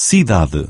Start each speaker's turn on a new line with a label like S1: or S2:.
S1: cidade.